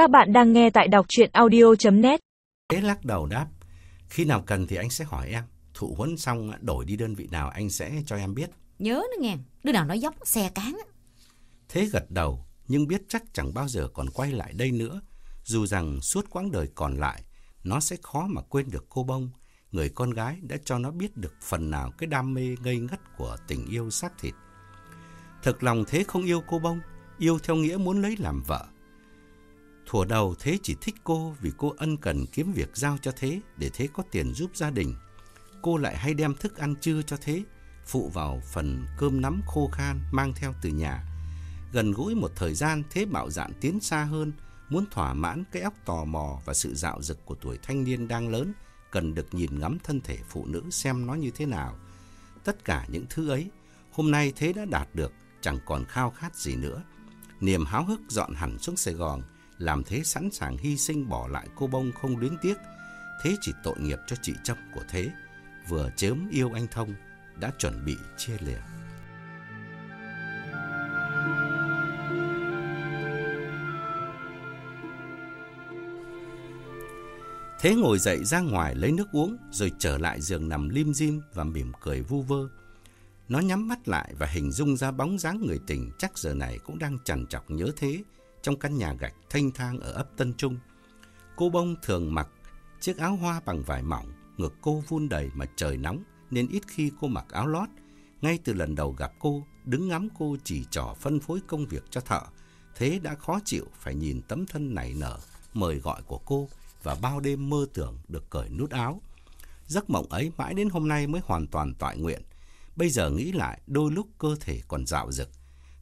Các bạn đang nghe tại đọc chuyện audio.net Thế lắc đầu đáp, khi nào cần thì anh sẽ hỏi em. Thụ huấn xong đổi đi đơn vị nào anh sẽ cho em biết. Nhớ nữa nghe, đứa nào nói dốc xe cán. Thế gật đầu, nhưng biết chắc chẳng bao giờ còn quay lại đây nữa. Dù rằng suốt quãng đời còn lại, nó sẽ khó mà quên được cô bông, người con gái đã cho nó biết được phần nào cái đam mê ngây ngất của tình yêu xác thịt. Thực lòng Thế không yêu cô bông, yêu theo nghĩa muốn lấy làm vợ. Thuở đầu Thế chỉ thích cô vì cô ân cần kiếm việc giao cho Thế để Thế có tiền giúp gia đình. Cô lại hay đem thức ăn trưa cho Thế, phụ vào phần cơm nắm khô khan mang theo từ nhà. Gần gũi một thời gian Thế bạo dạn tiến xa hơn, muốn thỏa mãn cái óc tò mò và sự dạo dực của tuổi thanh niên đang lớn, cần được nhìn ngắm thân thể phụ nữ xem nó như thế nào. Tất cả những thứ ấy, hôm nay Thế đã đạt được, chẳng còn khao khát gì nữa. Niềm háo hức dọn hẳn xuống Sài Gòn, làm Thế sẵn sàng hy sinh bỏ lại cô bông không luyến tiếc. Thế chỉ tội nghiệp cho chị Trâm của Thế, vừa chớm yêu anh Thông, đã chuẩn bị chia lìa. Thế ngồi dậy ra ngoài lấy nước uống rồi trở lại giường nằm lim dim và mỉm cười vu vơ. Nó nhắm mắt lại và hình dung ra bóng dáng người tình chắc giờ này cũng đang chằn chọc nhớ thế trong căn nhà gạch thanh thang ở ấp Tân Trung. Cô bông thường mặc chiếc áo hoa bằng vải mỏng, ngực cô vun đầy mà trời nóng nên ít khi cô mặc áo lót. Ngay từ lần đầu gặp cô, đứng ngắm cô chỉ trỏ phân phối công việc cho thợ. Thế đã khó chịu phải nhìn tấm thân nảy nở, mời gọi của cô và bao đêm mơ tưởng được cởi nút áo. Giấc mộng ấy mãi đến hôm nay mới hoàn toàn tọa nguyện. Bây giờ nghĩ lại, đôi lúc cơ thể còn dạo dực.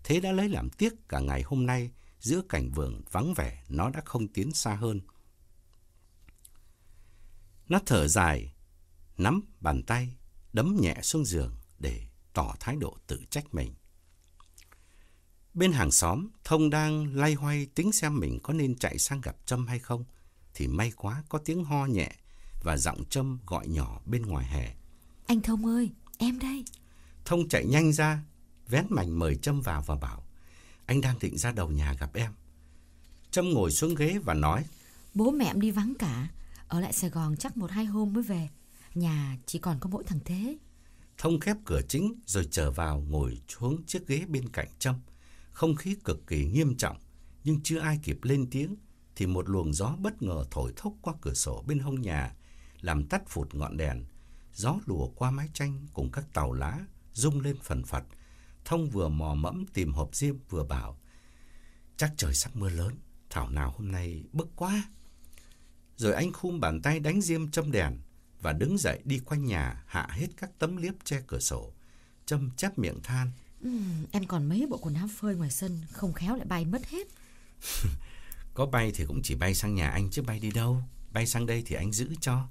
Thế đã lấy làm tiếc cả ngày hôm nay, giữa cảnh vườn vắng vẻ, nó đã không tiến xa hơn. Nó thở dài, nắm bàn tay, đấm nhẹ xuống giường để tỏ thái độ tự trách mình. Bên hàng xóm, Thông đang lay hoay tính xem mình có nên chạy sang gặp Trâm hay không. Thì may quá có tiếng ho nhẹ và giọng Trâm gọi nhỏ bên ngoài hè. Anh Thông ơi, em đây. Thông chạy nhanh ra, vén mảnh mời Trâm vào và bảo. Anh đang định ra đầu nhà gặp em. Trâm ngồi xuống ghế và nói. Bố mẹ em đi vắng cả, ở lại Sài Gòn chắc một hai hôm mới về. Nhà chỉ còn có mỗi thằng Thế. Thông khép cửa chính rồi trở vào ngồi xuống chiếc ghế bên cạnh Trâm. Không khí cực kỳ nghiêm trọng, nhưng chưa ai kịp lên tiếng thì một luồng gió bất ngờ thổi thốc qua cửa sổ bên hông nhà, làm tắt phụt ngọn đèn. Gió lùa qua mái tranh cùng các tàu lá, rung lên phần phật. Thông vừa mò mẫm tìm hộp diêm vừa bảo, chắc trời sắp mưa lớn, thảo nào hôm nay bức quá. Rồi anh khum bàn tay đánh diêm châm đèn và đứng dậy đi quanh nhà hạ hết các tấm liếp che cửa sổ. Châm chép miệng than. Ừ, em còn mấy bộ quần áo phơi ngoài sân, không khéo lại bay mất hết. Có bay thì cũng chỉ bay sang nhà anh chứ bay đi đâu. Bay sang đây thì anh giữ cho.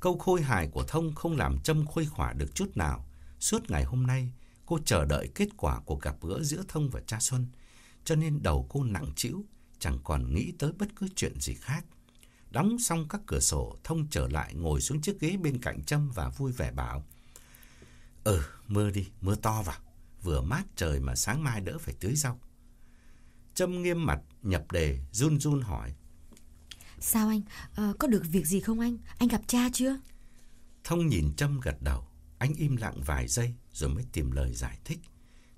Câu khôi hài của Thông không làm Trâm khôi khỏa được chút nào. Suốt ngày hôm nay, cô chờ đợi kết quả của gặp gỡ giữa Thông và cha Xuân. Cho nên đầu cô nặng trĩu, chẳng còn nghĩ tới bất cứ chuyện gì khác. Đóng xong các cửa sổ, Thông trở lại ngồi xuống chiếc ghế bên cạnh Trâm và vui vẻ bảo. Ừ, mưa đi, mưa to vào. Vừa mát trời mà sáng mai đỡ phải tưới rau. Trâm nghiêm mặt, nhập đề, run run hỏi. Sao anh? Ờ, có được việc gì không anh? Anh gặp cha chưa? Thông nhìn Trâm gật đầu. Anh im lặng vài giây rồi mới tìm lời giải thích.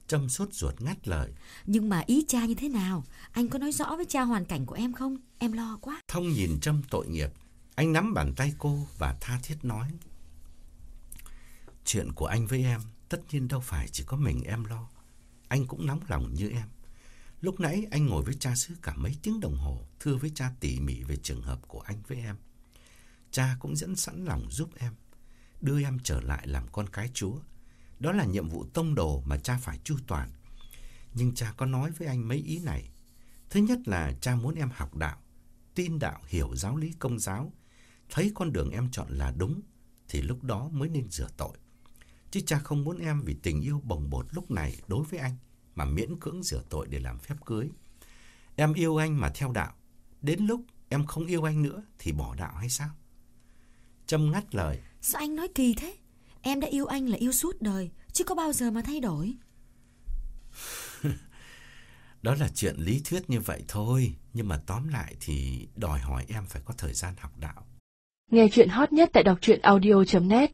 Trâm sốt ruột ngắt lời. Nhưng mà ý cha như thế nào? Anh có nói rõ với cha hoàn cảnh của em không? Em lo quá. Thông nhìn Trâm tội nghiệp. Anh nắm bàn tay cô và tha thiết nói. Chuyện của anh với em tất nhiên đâu phải chỉ có mình em lo. Anh cũng nóng lòng như em. Lúc nãy anh ngồi với cha xứ cả mấy tiếng đồng hồ, thưa với cha tỉ mỉ về trường hợp của anh với em. Cha cũng dẫn sẵn lòng giúp em, đưa em trở lại làm con cái Chúa. Đó là nhiệm vụ tông đồ mà cha phải chu toàn. Nhưng cha có nói với anh mấy ý này. Thứ nhất là cha muốn em học đạo, tin đạo, hiểu giáo lý công giáo, thấy con đường em chọn là đúng, thì lúc đó mới nên rửa tội. Chứ cha không muốn em vì tình yêu bồng bột lúc này đối với anh mà miễn cưỡng rửa tội để làm phép cưới. Em yêu anh mà theo đạo, đến lúc em không yêu anh nữa thì bỏ đạo hay sao? Trâm ngắt lời. Sao anh nói kỳ thế? Em đã yêu anh là yêu suốt đời, chứ có bao giờ mà thay đổi. Đó là chuyện lý thuyết như vậy thôi, nhưng mà tóm lại thì đòi hỏi em phải có thời gian học đạo. Nghe chuyện hot nhất tại đọc truyện audio.net